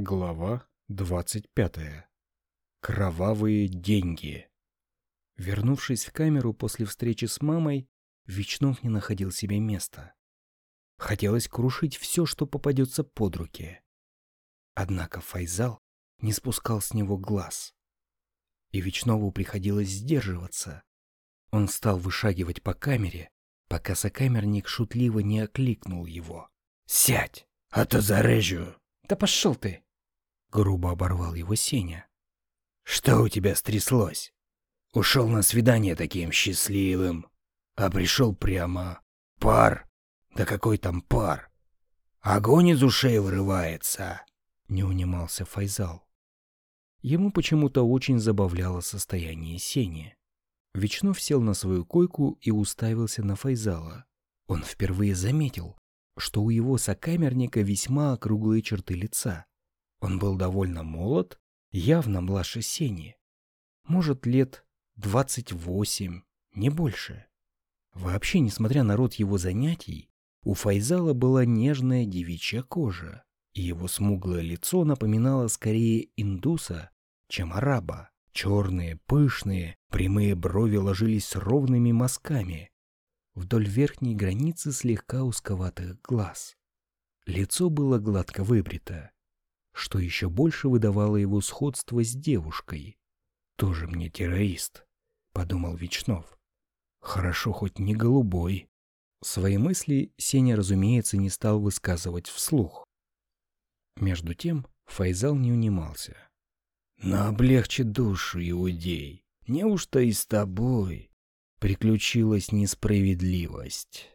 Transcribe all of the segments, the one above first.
Глава 25. Кровавые деньги. Вернувшись в камеру после встречи с мамой, Вечнов не находил себе места. Хотелось крушить все, что попадется под руки. Однако Файзал не спускал с него глаз. И Вечнову приходилось сдерживаться. Он стал вышагивать по камере, пока сокамерник шутливо не окликнул его. «Сядь, а то зарежу!» «Да пошел ты!» Грубо оборвал его Сеня. «Что у тебя стряслось? Ушел на свидание таким счастливым, а пришел прямо. Пар? Да какой там пар? Огонь из ушей вырывается!» Не унимался Файзал. Ему почему-то очень забавляло состояние Сени. Вечнов сел на свою койку и уставился на Файзала. Он впервые заметил, что у его сокамерника весьма округлые черты лица. Он был довольно молод, явно младше Сени. Может, лет двадцать восемь, не больше. Вообще, несмотря на род его занятий, у Файзала была нежная девичья кожа, и его смуглое лицо напоминало скорее индуса, чем араба. Черные, пышные, прямые брови ложились ровными мазками вдоль верхней границы слегка узковатых глаз. Лицо было гладко выбрито, что еще больше выдавало его сходство с девушкой. «Тоже мне террорист», — подумал Вечнов. «Хорошо хоть не голубой». Свои мысли Сеня, разумеется, не стал высказывать вслух. Между тем Файзал не унимался. «Но облегчи душу, иудей. Неужто и с тобой приключилась несправедливость?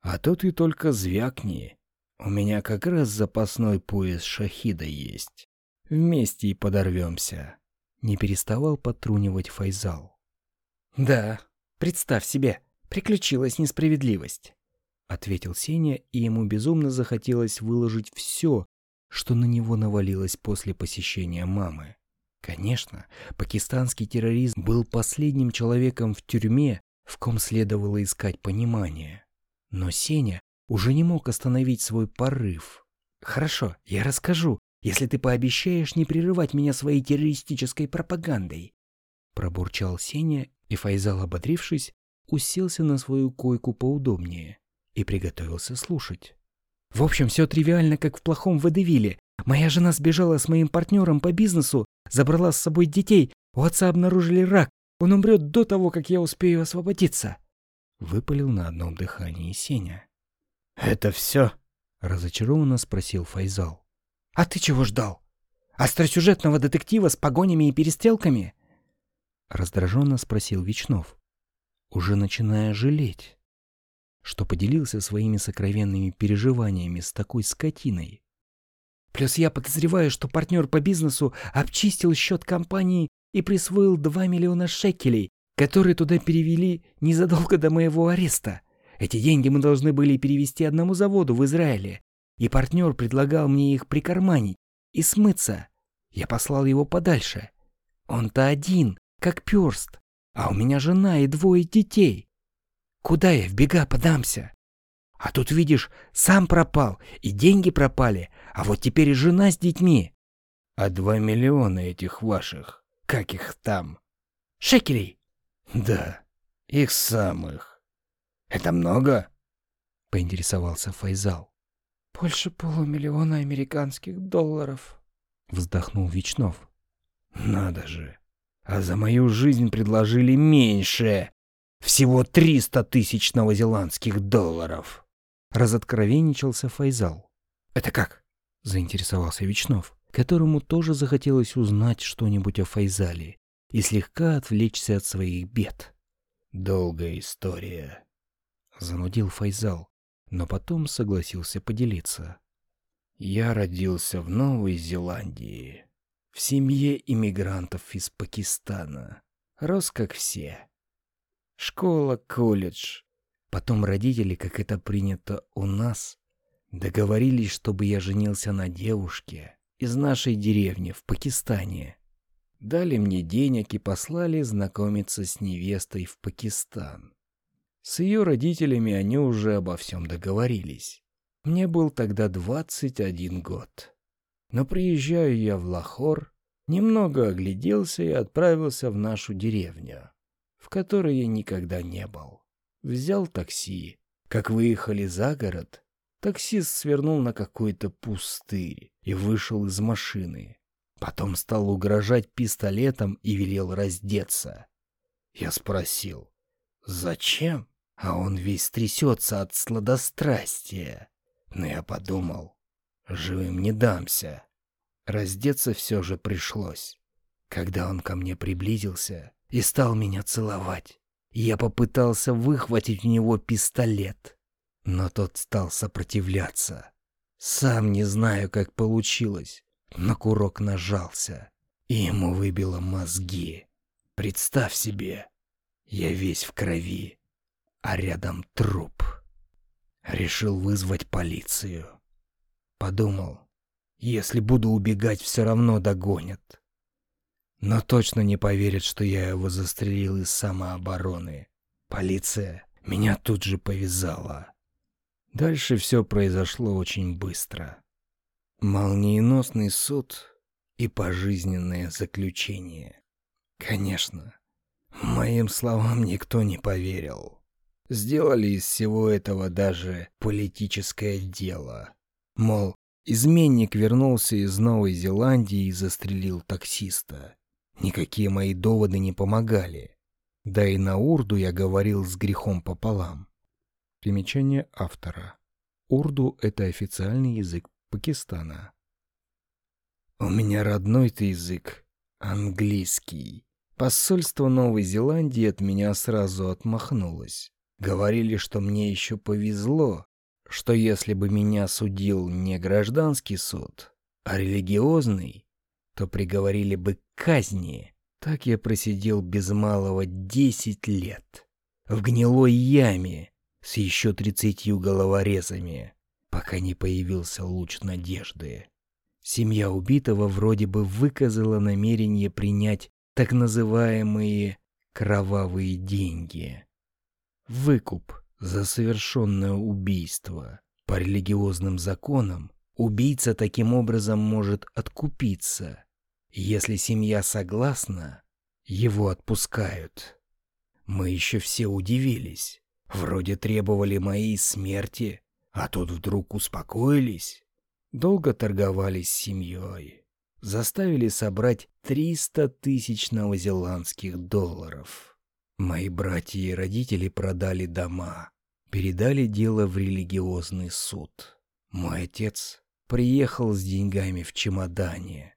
А то ты только звякни, у меня как раз запасной пояс шахида есть. Вместе и подорвемся. Не переставал подтрунивать Файзал. Да, представь себе, приключилась несправедливость. Ответил Сеня, и ему безумно захотелось выложить все, что на него навалилось после посещения мамы. Конечно, пакистанский террорист был последним человеком в тюрьме, в ком следовало искать понимание. Но Сеня уже не мог остановить свой порыв. «Хорошо, я расскажу, если ты пообещаешь не прерывать меня своей террористической пропагандой». Пробурчал Сеня, и Файзал, ободрившись, уселся на свою койку поудобнее и приготовился слушать. «В общем, все тривиально, как в плохом водевиле. Моя жена сбежала с моим партнером по бизнесу, забрала с собой детей, у отца обнаружили рак, он умрет до того, как я успею освободиться». Выпалил на одном дыхании Сеня. «Это все?» — разочарованно спросил Файзал. «А ты чего ждал? Остросюжетного детектива с погонями и перестрелками?» Раздраженно спросил Вечнов, уже начиная жалеть, что поделился своими сокровенными переживаниями с такой скотиной. Плюс я подозреваю, что партнер по бизнесу обчистил счет компании и присвоил 2 миллиона шекелей, которые туда перевели незадолго до моего ареста. Эти деньги мы должны были перевести одному заводу в Израиле, и партнер предлагал мне их прикарманить и смыться. Я послал его подальше. Он-то один, как перст, а у меня жена и двое детей. Куда я в бега подамся? А тут, видишь, сам пропал, и деньги пропали, а вот теперь и жена с детьми. А два миллиона этих ваших, как их там? Шекелей? Да, их самых. «Это много?» — поинтересовался Файзал. «Больше полумиллиона американских долларов», — вздохнул Вечнов. «Надо же! А за мою жизнь предложили меньше! Всего триста тысяч новозеландских долларов!» Разоткровенничался Файзал. «Это как?» — заинтересовался Вечнов, которому тоже захотелось узнать что-нибудь о Файзале и слегка отвлечься от своих бед. «Долгая история», занудил Файзал, но потом согласился поделиться. Я родился в Новой Зеландии, в семье иммигрантов из Пакистана. Рос как все. Школа, колледж. Потом родители, как это принято у нас, договорились, чтобы я женился на девушке из нашей деревни в Пакистане. Дали мне денег и послали знакомиться с невестой в Пакистан. С ее родителями они уже обо всем договорились. Мне был тогда 21 год. Но приезжаю я в Лахор, немного огляделся и отправился в нашу деревню, в которой я никогда не был. Взял такси. Как выехали за город, таксист свернул на какой-то пустырь и вышел из машины. Потом стал угрожать пистолетом и велел раздеться. Я спросил, зачем? А он весь трясется от сладострастия. Но я подумал, живым не дамся. Раздеться все же пришлось. Когда он ко мне приблизился и стал меня целовать, я попытался выхватить у него пистолет, но тот стал сопротивляться. Сам не знаю, как получилось, но курок нажался, и ему выбило мозги. Представь себе, я весь в крови, а рядом труп. Решил вызвать полицию. Подумал, если буду убегать, все равно догонят. Но точно не поверят, что я его застрелил из самообороны. Полиция меня тут же повязала. Дальше все произошло очень быстро. Молниеносный суд и пожизненное заключение. Конечно, моим словам никто не поверил. Сделали из всего этого даже политическое дело. Мол, изменник вернулся из Новой Зеландии и застрелил таксиста. Никакие мои доводы не помогали. Да и на урду я говорил с грехом пополам. Примечание автора. Урду — это официальный язык Пакистана. У меня родной-то язык — английский. Посольство Новой Зеландии от меня сразу отмахнулось. Говорили, что мне еще повезло, что если бы меня судил не гражданский суд, а религиозный, то приговорили бы к казни. Так я просидел без малого десять лет. В гнилой яме с еще тридцатью головорезами, пока не появился луч надежды. Семья убитого вроде бы выказала намерение принять так называемые «кровавые деньги». Выкуп за совершенное убийство. По религиозным законам убийца таким образом может откупиться. Если семья согласна, его отпускают. Мы еще все удивились. Вроде требовали моей смерти, а тут вдруг успокоились. Долго торговались с семьей. Заставили собрать 300 тысяч новозеландских долларов. Мои братья и родители продали дома, передали дело в религиозный суд. Мой отец приехал с деньгами в чемодане.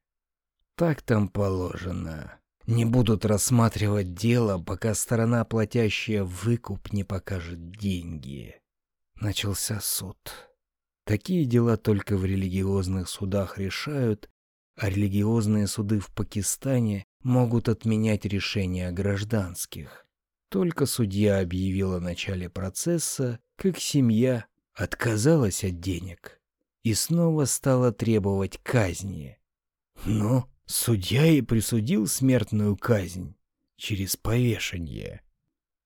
Так там положено. Не будут рассматривать дело, пока сторона, платящая выкуп, не покажет деньги. Начался суд. Такие дела только в религиозных судах решают, а религиозные суды в Пакистане могут отменять решения гражданских. Только судья объявил о начале процесса, как семья отказалась от денег и снова стала требовать казни. Но Судья и присудил смертную казнь через повешение.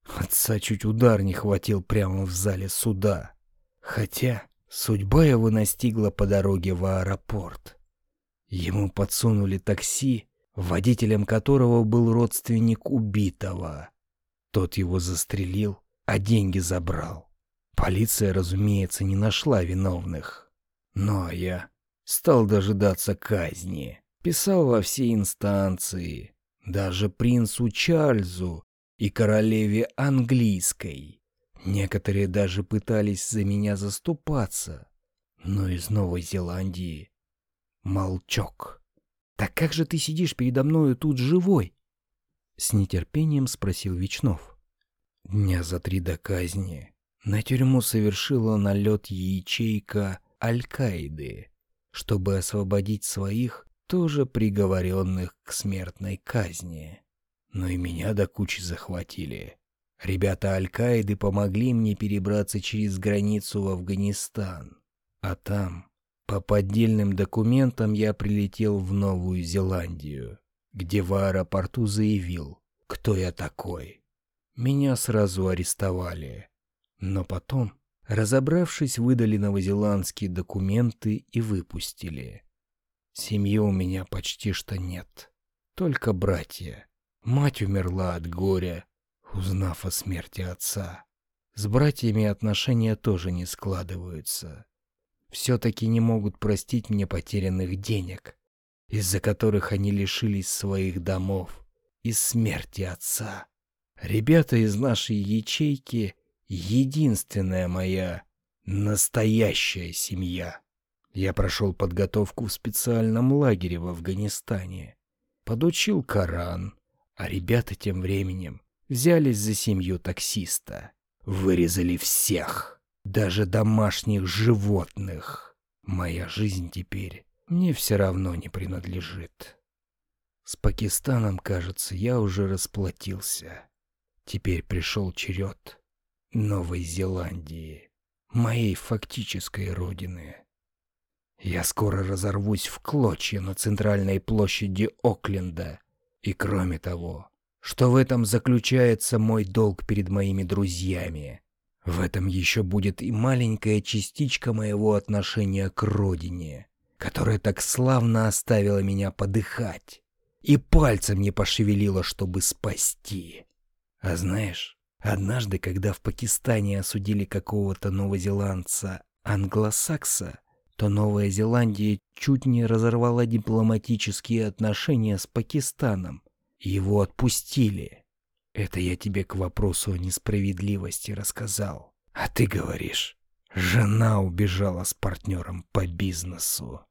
Отца чуть удар не хватил прямо в зале суда. Хотя судьба его настигла по дороге в аэропорт. Ему подсунули такси, водителем которого был родственник убитого. Тот его застрелил, а деньги забрал. Полиция, разумеется, не нашла виновных. Но я стал дожидаться казни писал во все инстанции, даже принцу Чарльзу и королеве английской. Некоторые даже пытались за меня заступаться, но из Новой Зеландии молчок. «Так как же ты сидишь передо мною тут живой?» С нетерпением спросил Вечнов. Дня за три до казни на тюрьму совершила налет ячейка Аль-Каиды, чтобы освободить своих тоже приговоренных к смертной казни. Но и меня до кучи захватили. Ребята Аль-Каиды помогли мне перебраться через границу в Афганистан. А там, по поддельным документам, я прилетел в Новую Зеландию, где в аэропорту заявил, кто я такой. Меня сразу арестовали. Но потом, разобравшись, выдали новозеландские документы и выпустили. Семьи у меня почти что нет. Только братья. Мать умерла от горя, узнав о смерти отца. С братьями отношения тоже не складываются. Все-таки не могут простить мне потерянных денег, из-за которых они лишились своих домов и смерти отца. Ребята из нашей ячейки — единственная моя настоящая семья. Я прошел подготовку в специальном лагере в Афганистане. Подучил Коран, а ребята тем временем взялись за семью таксиста. Вырезали всех, даже домашних животных. Моя жизнь теперь мне все равно не принадлежит. С Пакистаном, кажется, я уже расплатился. Теперь пришел черед Новой Зеландии, моей фактической родины. Я скоро разорвусь в клочья на центральной площади Окленда. И кроме того, что в этом заключается мой долг перед моими друзьями. В этом еще будет и маленькая частичка моего отношения к родине, которая так славно оставила меня подыхать и пальцем не пошевелила, чтобы спасти. А знаешь, однажды, когда в Пакистане осудили какого-то новозеландца англосакса, то Новая Зеландия чуть не разорвала дипломатические отношения с Пакистаном. Его отпустили. Это я тебе к вопросу о несправедливости рассказал. А ты говоришь, жена убежала с партнером по бизнесу.